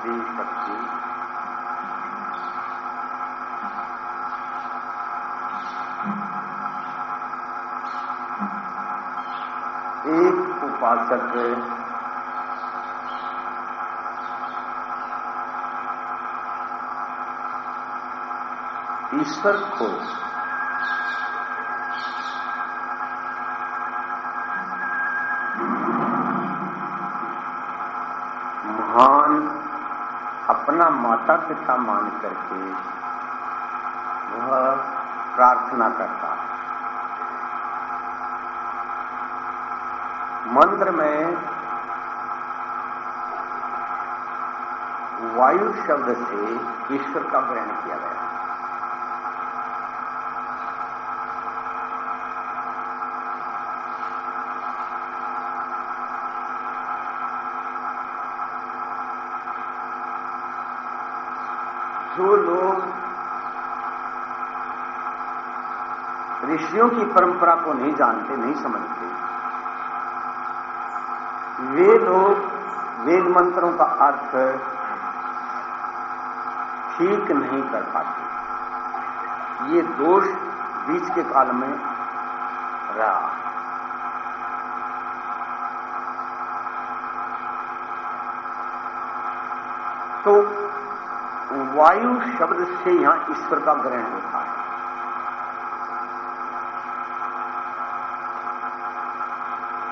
मातृ शक्ति एक उपासक ईश्वर को महान अपना माता पिता मान करके वह प्रार्थना करता है। मंत्र में वायु शब्द से ईश्वर का ग्रहण किया गया। जो लोग ऋषियों की परंपरा को नहीं जानते, नहीं समझते। वे लोग वेद मंत्रों का अर्थ ठीक नहीं कर पाते। ये दोष बीच के काल में रहा। तो वायु शब्द से यहाँ ईश्वर का ग्रहण होता है।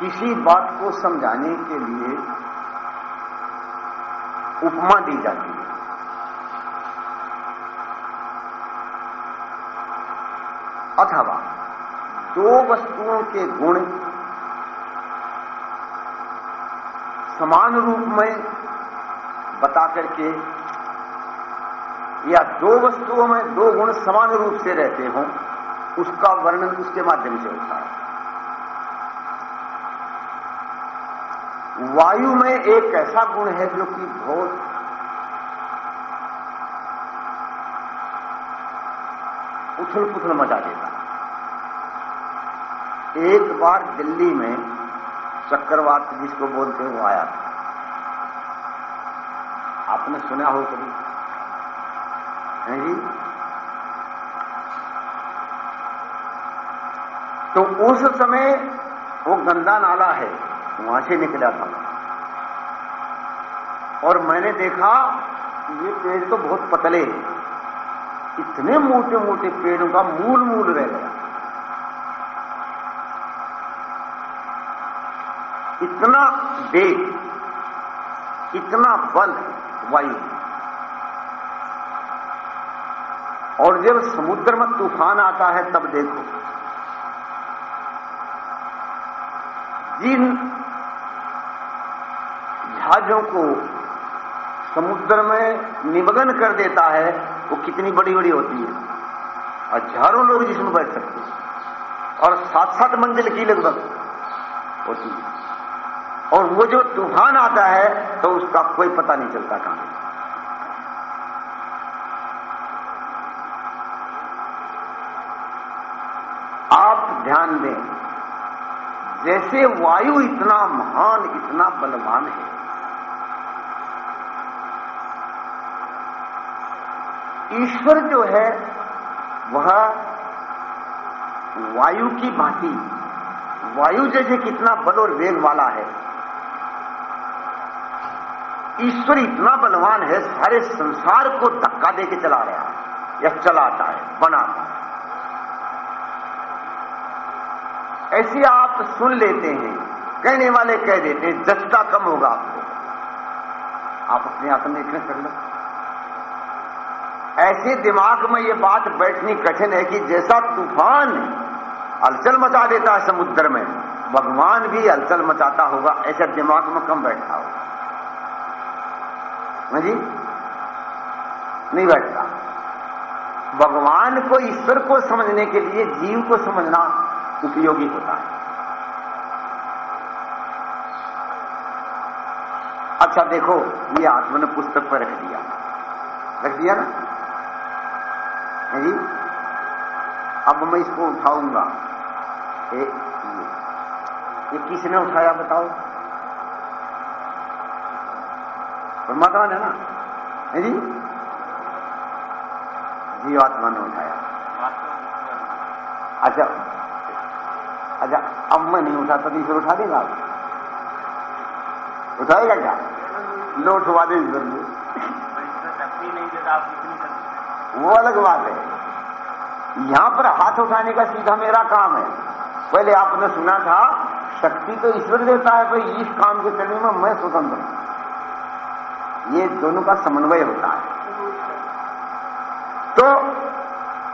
किसी बात को समझाने के लिए उपमा दी जाती है। अथवा दो वस्तुओं के गुण समान रूप में बता करके या दो वस्तुओं में दो गुण समान रूप से रहते हों, उसका वर्णन उसके माध्यम से होता है। वायु में एक ऐसा गुण है जो कि बहुत उथल पुथल मचा देता एक बार दिल्ली में चक्रवात जिसको बोलते हैं, वो आया था। आपने सुना हो कभी? है जी? तो उस समय वो गंदा नाला है। वहाँ से निकला था। और मैंने देखा, ये पेड़ तो बहुत पतले हैं। इतने मोटे मोटे पेड़ों का मूल मूल रह गया। इतना वेग इतना बल, वायु। और जब समुद्र में तूफ़ान आता है, तब देखो, जिन जहाजों को समुद्र में निमग्न कर देता है, वो कितनी बड़ी बड़ी होती है? हज़ारों लोग जिसमें बैठ सकते हैं। और सात सात मंजिल की लगभग होती है। और वो जो तूफ़ान आता है तो उसका कोई पता नहीं चलता कहाँ आप ध्यान दें, जैसे वायु इतना महान, इतना बलवान है ईश्वर जो है, वह वायु की भांति, वायु जैसे कितना बल और वेग वाला है। ईश्वर इतना बलवान है, सारे संसार को धक्का देके चला रहा है, या चलाता है, बनाता है। ऐसी आप सुन लेते हैं, कहने वाले कह देते हैं जचता कम होगा आपको। आप अपने आत्मनिरीक्षण कर लो ऐसे दिमाग में यह बात बैठनी कठिन है कि जैसा तूफ़ान हलचल मचा देता है समुद्र में, भगवान भी हलचल मचाता होगा, ऐसा दिमाग में कम बैठता होगा। हाँ जी? नहीं बैठता। भगवान को, ईश्वर को समझने के लिए जीव को समझना उपयोगी होता है। अच्छा देखो, ये आत्मा ने पुस्तक पर रख दिया। रख दिया ना? है? जी अब मैं इसको उठाऊँगा। ये, ये किसने उठाया बताओ? परमात्मा ने ना? है जी? जीवात्मा ने उठाया। अच्छा अच्छा अब मैं नहीं उठाता तो ईश्वर उठा देगा? उठाएगा क्या? लो उठवा दे ईश्वर को वो अलग बात है। यहाँ पर हाथ उठाने का सीधा मेरा काम है। पहले आपने सुना था, शक्ति तो ईश्वर देता है भाई इस काम के करने में मैं स्वतंत्र हूँ। ये दोनों का समन्वय होता है। तो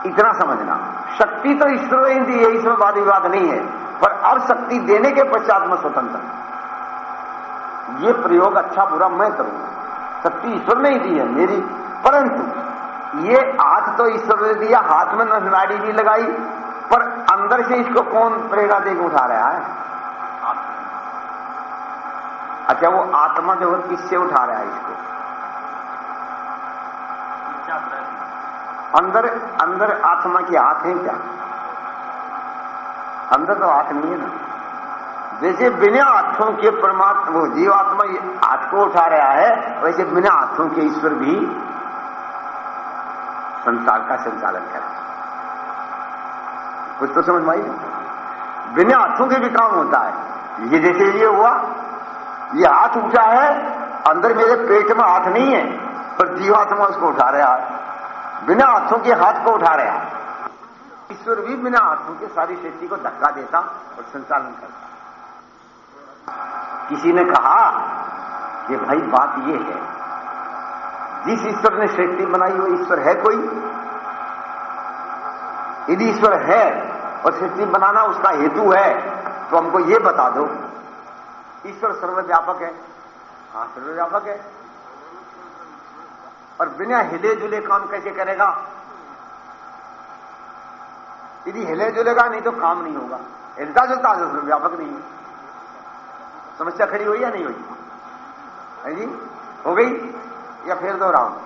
इतना समझना। शक्ति तो ईश्वर ही दी है, इसमें वाद विवाद नहीं है, पर अब शक्ति देने के पश्चात में स्वतंत्र ये प्रयोग अच्छा बुरा मैं करूँगा। शक्ति ईश्वर ने ही दी है मेरी, परंतु ये हाथ तो ईश्वर ने दिया, हाथ में नजनाड़ी भी लगाई, पर अंदर से इसको कौन प्रेरणा देकर उठा रहा है? अच्छा वो आत्मा जो है, किससे उठा रहा है इसको? अंदर अंदर आत्मा के हाथ है क्या? अंदर तो हाथ नहीं है ना। जैसे बिना हाथों के परमात्मा, वो जीवात्मा हाथ को उठा रहा है, वैसे बिना हाथों के ईश्वर भी संसार का संचालन कर। कुछ तो समझ में आई? बिना हाथों के भी काम होता है। ये जैसे ये हुआ। ये हाथ उठा है, अंदर मेरे पेट में हाथ नहीं है, पर जीवात्मा उसको उठा रहा है। बिना हाथों के हाथ को उठा रहा है। ईश्वर भी बिना हाथों के सारी सृष्टि को धक्का देता और संचालन करता। किसी ने कहा कि भाई, बात यह है जिस ईश्वर ने सृष्टि बनाई, वो ईश्वर है कोई? यदि ईश्वर है और सृष्टि बनाना उसका हेतु है तो हमको ये बता दो। ईश्वर सर्वव्यापक है। हाँ सर्वव्यापक है। और बिना हिले जुले काम कैसे करेगा? यदि हिले जुलेगा, नहीं तो काम नहीं होगा। हिलता जुलता व्यापक नहीं है। समस्या खड़ी हुई या नहीं हुई? है जी? हो गई? या फिर दोहराऊँगा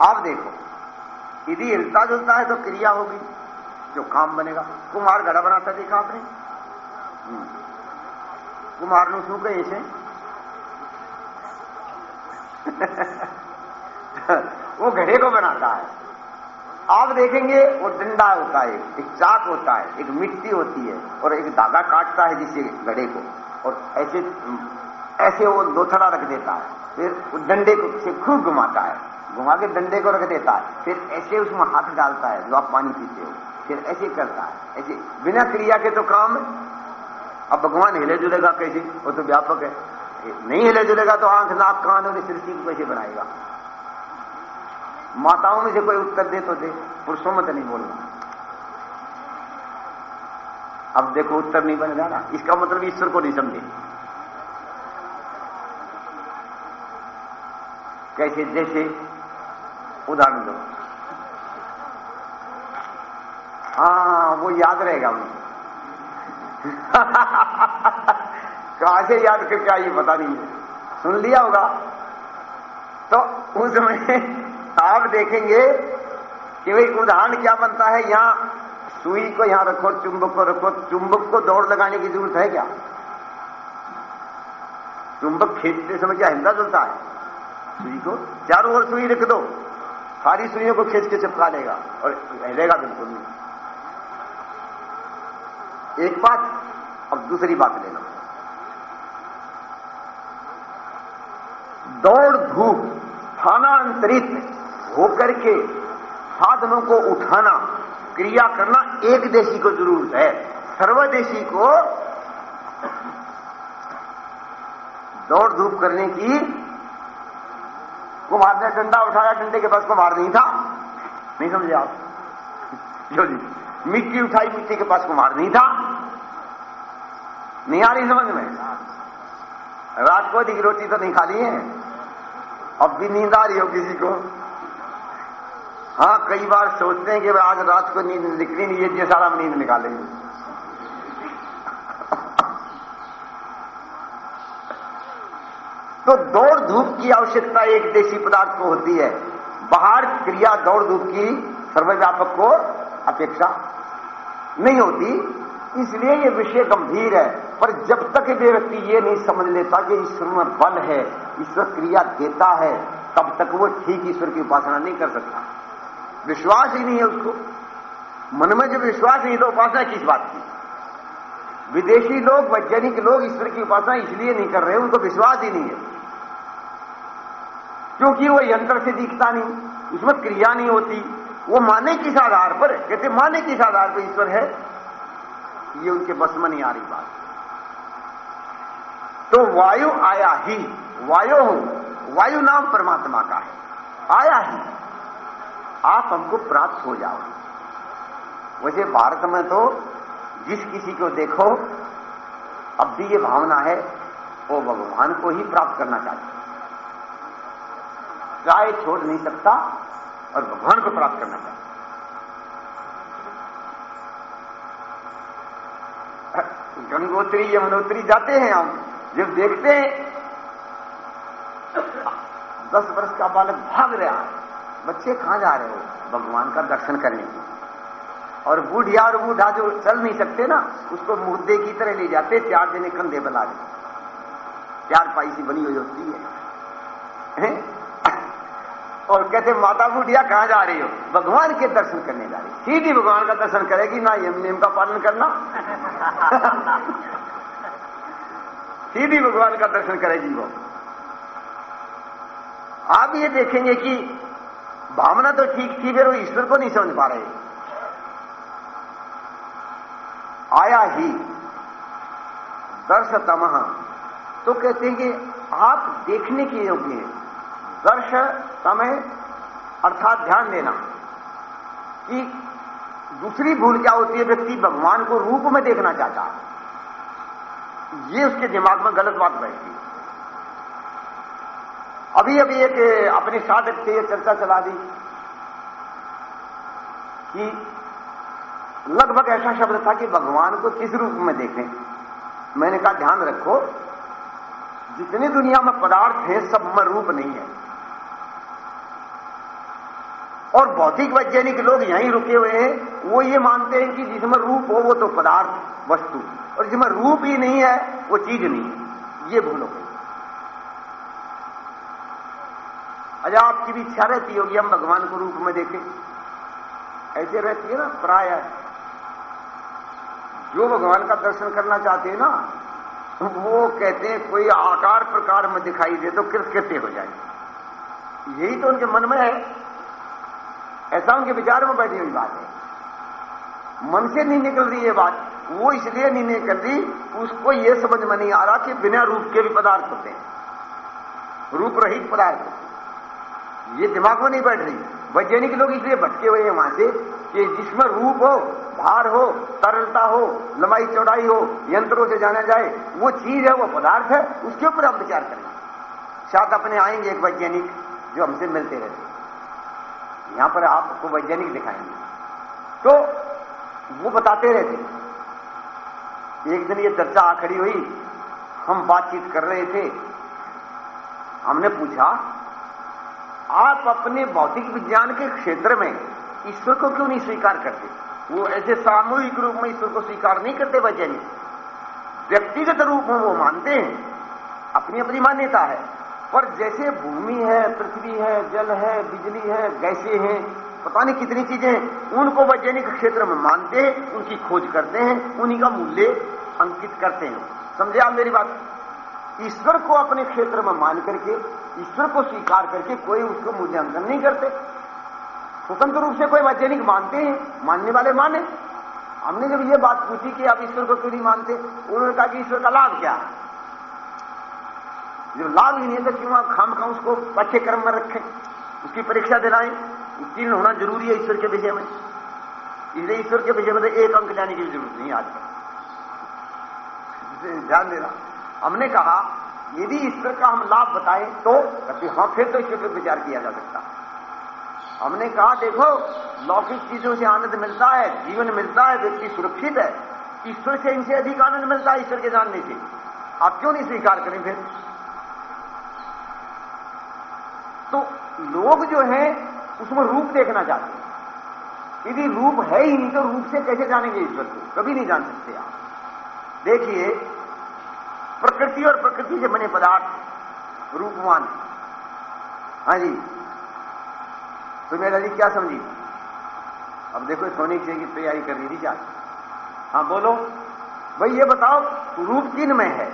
आप देखो, यदि हिलता जुलता है तो क्रिया होगी, जो काम बनेगा। कुमार घड़ा बनाता देखा आपने? हम्म। कुमार नु शू गए से वो घड़े को बनाता है। आप देखेंगे, वो डंडा होता है, एक चाक होता है, एक मिट्टी होती है, और एक धागा काटता है जिसे घड़े को। और ऐसे ऐसे वो लोथड़ा रख देता है, फिर उस डंडे को से खूब घुमाता है, घुमा के डंडे को रख देता है, फिर ऐसे उसमें हाथ डालता है, जो आप पानी पीते हो, फिर ऐसे करता है, ऐसे बिना क्रिया के तो काम अब भगवान हिले जुलेगा कैसे? वो तो व्यापक है। नहीं हिले जुलेगा तो आँख, नाक, कान और सृष्टि को कैसे बनाएगा? माताओं में से कोई उत्तर दे तो दे, पुरुषों में तो नहीं बोलना। अब देखो उत्तर नहीं बन रहा इसका मतलब ईश्वर को नहीं समझे। कैसे जैसे उदाहरण दो। हाँ वो याद रहेगा उन्हें कहाँ से याद करके आई पता नहीं सुन लिया होगा। तो उस समय आप देखेंगे कि भाई उदाहरण क्या बनता है, यहाँ सुई को यहाँ रखो, चुंबक को रखो, चुंबक को दौड़ लगाने की ज़रूरत है क्या? चुंबक खींचते समय क्या हिंदा चलता है? सुई को चारों ओर सुई रख दो। सारी सुइयों को खींच के चिपका लेगा और हिलेगा बिल्कुल नहीं। एक बात अब दूसरी बात लेना दौड़ धूप, स्थानांतरित होकर के साधनों को उठाना, क्रिया करना एक देशी को ज़रूरत है। सर्वदेशी को दौड़ धूप करने की कुमार ने डंडा उठाया, डंडे के पास कुमार नहीं था। नहीं समझे आप? जो जी, मिट्टी उठाई, मिट्टी के पास कुमार नहीं था। नहीं आ रही समझ में? रात को अधिक रोटी तो नहीं खा ली है। अब भी नींद आ रही हो किसी को? हाँ कई बार सोचते हैं कि आज रात को नींद निकली नहीं है सारा हम नींद निकालेंगे। तो दौड़ धूप की आवश्यकता एक देशी पदार्थ को होती है। बाहर क्रिया दौड़ धूप की सर्वव्यापक को अपेक्षा नहीं होती, इसलिए यह विषय गंभीर है। पर जब तक व्यक्ति ये नहीं समझ लेता कि ईश्वर में बल है, ईश्वर क्रिया देता है, तब तक वो ठीक ईश्वर की उपासना नहीं कर सकता। विश्वास ही नहीं है उसको। मन में जब विश्वास नहीं तो उपासना किस बात की? विदेशी लोग, वैज्ञानिक लोग ईश्वर की उपासना इसलिए नहीं कर रहे, उनको विश्वास ही नहीं है। क्योंकि वो यंत्र से दिखता नहीं, उसमें क्रिया नहीं होती। वो माने किस आधार पर है? कहते, माने किस आधार पर ईश्वर है? ये उनके बस में नहीं आ रही बात। तो वायु आया ही, वायु हो, वायु नाम परमात्मा का है। आया ही। आप हमको प्राप्त हो जाओ। वैसे भारत में तो जिस किसी को देखो, अब भी ये भावना है, वो भगवान को ही प्राप्त करना चाहता चाहे छोड़ नहीं सकता और भगवान को प्राप्त करना चाहता गंगोत्री यमुनोत्री जाते हैं हम जब देखते हैं दस वर्ष का बालक भाग रहा है बच्चे कहाँ जा रहे हो? भगवान का दर्शन करने के और बूढ़िया और बूढ़ा जो चल नहीं सकते ना उसको मुद्दे की तरह ले जाते चार जने कंधे बना दे चार पाई सी बनी हुई होती है, है? और कहते, माता बूढ़िया, कहाँ जा रही हो? भगवान के दर्शन करने जा रही। सीधी भगवान का दर्शन करेगी, ना यम नियम का पालन करना। सीधी भगवान का दर्शन करेगी वो। आप ये देखेंगे कि भावना तो ठीक थी, फिर वो ईश्वर को नहीं समझ पा रहे। आया ही। दर्श तमह तो कहते हैं कि आप देखने के योग्य हैं। दर्श, समय, अर्थात ध्यान देना, कि दूसरी भूल क्या होती है, व्यक्ति भगवान को रूप में देखना चाहता है। ये उसके दिमाग में गलत बात बैठती है। अभी अभी एक अपने साधक से चर्चा चला दी, कि लगभग ऐसा शब्द था कि भगवान को किस रूप में देखें। मैंने कहा, ध्यान रखो, जितनी दुनिया में पदार्थ हैं, सब में रूप नहीं है। और भौतिक वैज्ञानिक लोग यहीं रुके हुए हैं, वो ये मानते हैं कि जिसमें रूप हो वो तो पदार्थ, वस्तु। और जिसमें रूप ही नहीं है, वो चीज़ नहीं है। ये भूलो। अच्छा आपकी भी इच्छा रहती होगी, हम भगवान को रूप में देखें। ऐसे रहती है ना, प्राय। जो भगवान का दर्शन करना चाहते हैं ना, वो कहते हैं, कोई आकार प्रकार में दिखाई दे तो कृत्य हो जाए। यही तो उनके मन में है। ऐसा उनके विचार में बैठी हुई बात है। मन से नहीं निकल रही ये बात। वो इसलिए नहीं निकल रही, उसको ये समझ में नहीं आ रहा कि बिना रूप के भी पदार्थ होते हैं। रूप रहित पदार्थ होते ये दिमाग में नहीं बैठ रही। वैज्ञानिक लोग इसलिए भटके हुए हैं वहाँ से कि जिसमें रूप हो, भार हो, तरलता हो, लंबाई चौड़ाई हो, यंत्रों से जाना जाए, वो चीज़ है, वो पदार्थ है, उसके ऊपर हम विचार करेंगे शायद अपने आएँगे एक वैज्ञानिक जो हमसे मिलते रहते यहाँ पर आपको वैज्ञानिक दिखाएँगे। तो वो बताते रहते एक दिन ये चर्चा आ खड़ी हुई, हम बातचीत कर रहे थे। हमने पूछा, आप अपने भौतिक विज्ञान के क्षेत्र में ईश्वर को क्यों नहीं स्वीकार करते? वो ऐसे सामूहिक रूप में ईश्वर को स्वीकार नहीं करते वैज्ञानिक। व्यक्तिगत रूप में वो मानते हैं अपनी अपनी मान्यता है। पर जैसे भूमि है, पृथ्वी है, जल है, बिजली है, गैसे हैं, पता नहीं कितनी चीज़ें हैं, उनको वैज्ञानिक क्षेत्र में मानते हैं, उनकी खोज करते हैं, उन्हीं का मूल्य अंकित करते हैं। समझे आप मेरी बात? ईश्वर को अपने क्षेत्र में मान करके, ईश्वर को स्वीकार करके कोई उसको मूल्यांकन नहीं करते। स्वतंत्र रूप से कोई वैज्ञानिक मानते हैं, मानने वाले माने। हमने जब ये बात पूछी कि आप ईश्वर को क्यों नहीं मानते, उन्होंने कहा कि ईश्वर का लाभ क्या है? जो लाभ ही नहीं तो क्यों आप खाम खा उसको पाठ्यक्रम में रखें। उसकी परीक्षा दिलाएँ। उत्तीर्ण होना ज़रूरी है ईश्वर के विषय में। इसलिए ईश्वर के विषय में तो एक अंक जाने की ज़रूरत नहीं आज ध्यान देना। हमने कहा, यदि ईश्वर का हम लाभ बताएँ तो कभी हाँ फिर तो ईश्वर पर विचार किया जा सकता। हमने कहा, देखो, लौकिक चीज़ों से आनंद मिलता है, जीवन मिलता है, व्यक्ति सुरक्षित है। ईश्वर से इनसे अधिक आनंद मिलता है, ईश्वर के जानने से। आप क्यों नहीं स्वीकार करें फिर तो लोग जो हैं, उसमें रूप देखना चाहते हैं। यदि रूप है ही नहीं तो रूप से कैसे जानेंगे ईश्वर को? कभी नहीं जान सकते आप। देखिए, प्रकृति और प्रकृति से बने पदार्थ रूपवान हाँ। जी। तो मेरा जी क्या समझी? अब देखो, सोने की तैयारी कर रही थी क्या? हाँ बोलो। भाई, ये बताओ, रूप किन में है?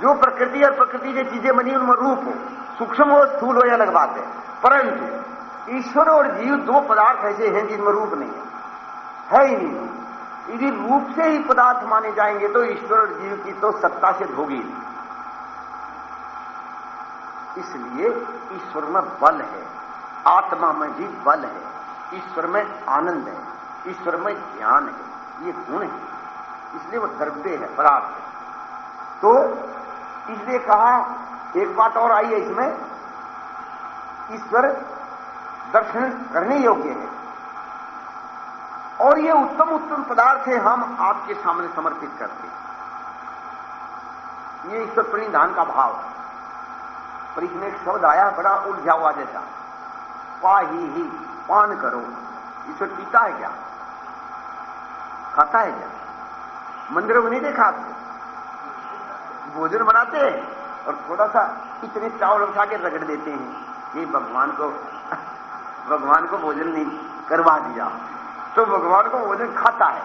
जो प्रकृति और प्रकृति की चीज़ें बनी, उनमें रूप हो। सूक्ष्म हो स्थूल हो या अलग बात है। परंतु, ईश्वर और जीव दो पदार्थ ऐसे हैं जिनमें रूप नहीं है। है ही नहीं। यदि रूप से ही पदार्थ माने जाएँगे तो ईश्वर और जीव की तो सत्ता से होगी। इसलिए ईश्वर में बल है, आत्मा में भी बल है, ईश्वर में आनंद है, ईश्वर में ज्ञान है, ये गुण है। इसलिए वो द्रव्य है, पदार्थ है। तो इसलिए कहा एक बात और आई है इसमें। ईश्वर दर्शन करने योग्य है। और ये उत्तम उत्तम पदार्थ है हम आपके सामने समर्पित करते ये ईश्वर प्रणिधान का भाव। पर इसमें एक शब्द आया, बड़ा उलझा हुआ जैसा। पा ही ही पान करो। ईश्वर पीता है क्या? खाता है क्या? मंदिरों में नहीं देखा आपको भोजन बनाते हैं? और थोड़ा सा इतने चावल उठा के रगड़ देते हैं। ये भगवान को भगवान को भोजन नहीं, करवा दिया। तो भगवान को भोजन खाता है,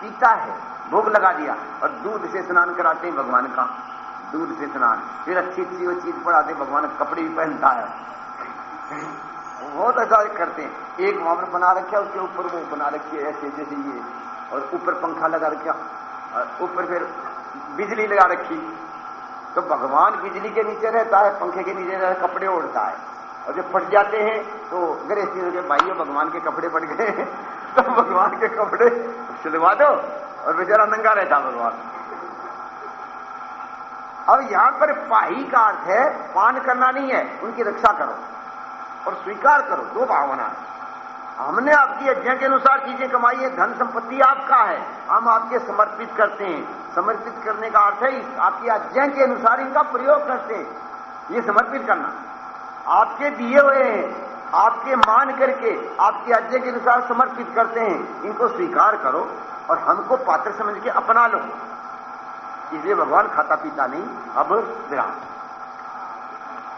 पीता है, भोग लगा दिया और दूध से स्नान कराते हैं भगवान का। दूध से स्नान, फिर अच्छी अच्छी वो चीज़ पढ़ाते भगवान कपड़े भी पहनता है। बहुत ऐसा करते हैं। एक वहाँ बना रखे उसके ऊपर वो बना रखी है, ऐसे जैसे ये। और ऊपर पंखा लगा रखा, और ऊपर फिर बिजली लगा रखी। तो भगवान बिजली के नीचे रहता है, पंखे के नीचे रहता है, कपड़े ओढ़ता है। और जब फट जाते हैं तो गणेश जी के भाइयों, भगवान के कपड़े फट गए तो भगवान के कपड़े सिलवा दो, और बेचारा नंगा रहता भगवान। अब यहाँ पर पाही का अर्थ है, पान करना नहीं है, उनकी रक्षा करो और स्वीकार करो, दो भावना है। हमने आपकी आज्ञा के अनुसार चीज़ें कमाई है, धन संपत्ति आपका है। हम आपके समर्पित करते हैं। समर्पित करने का अर्थ है आपकी आज्ञा के अनुसार इनका प्रयोग करते हैं। ये समर्पित करना। आपके दिए हुए हैं, आपके मान करके आपकी आज्ञा के अनुसार समर्पित करते हैं। इनको स्वीकार करो और हमको पात्र समझ के अपना लो। इसलिए भगवान खाता पीता नहीं। अब विराम।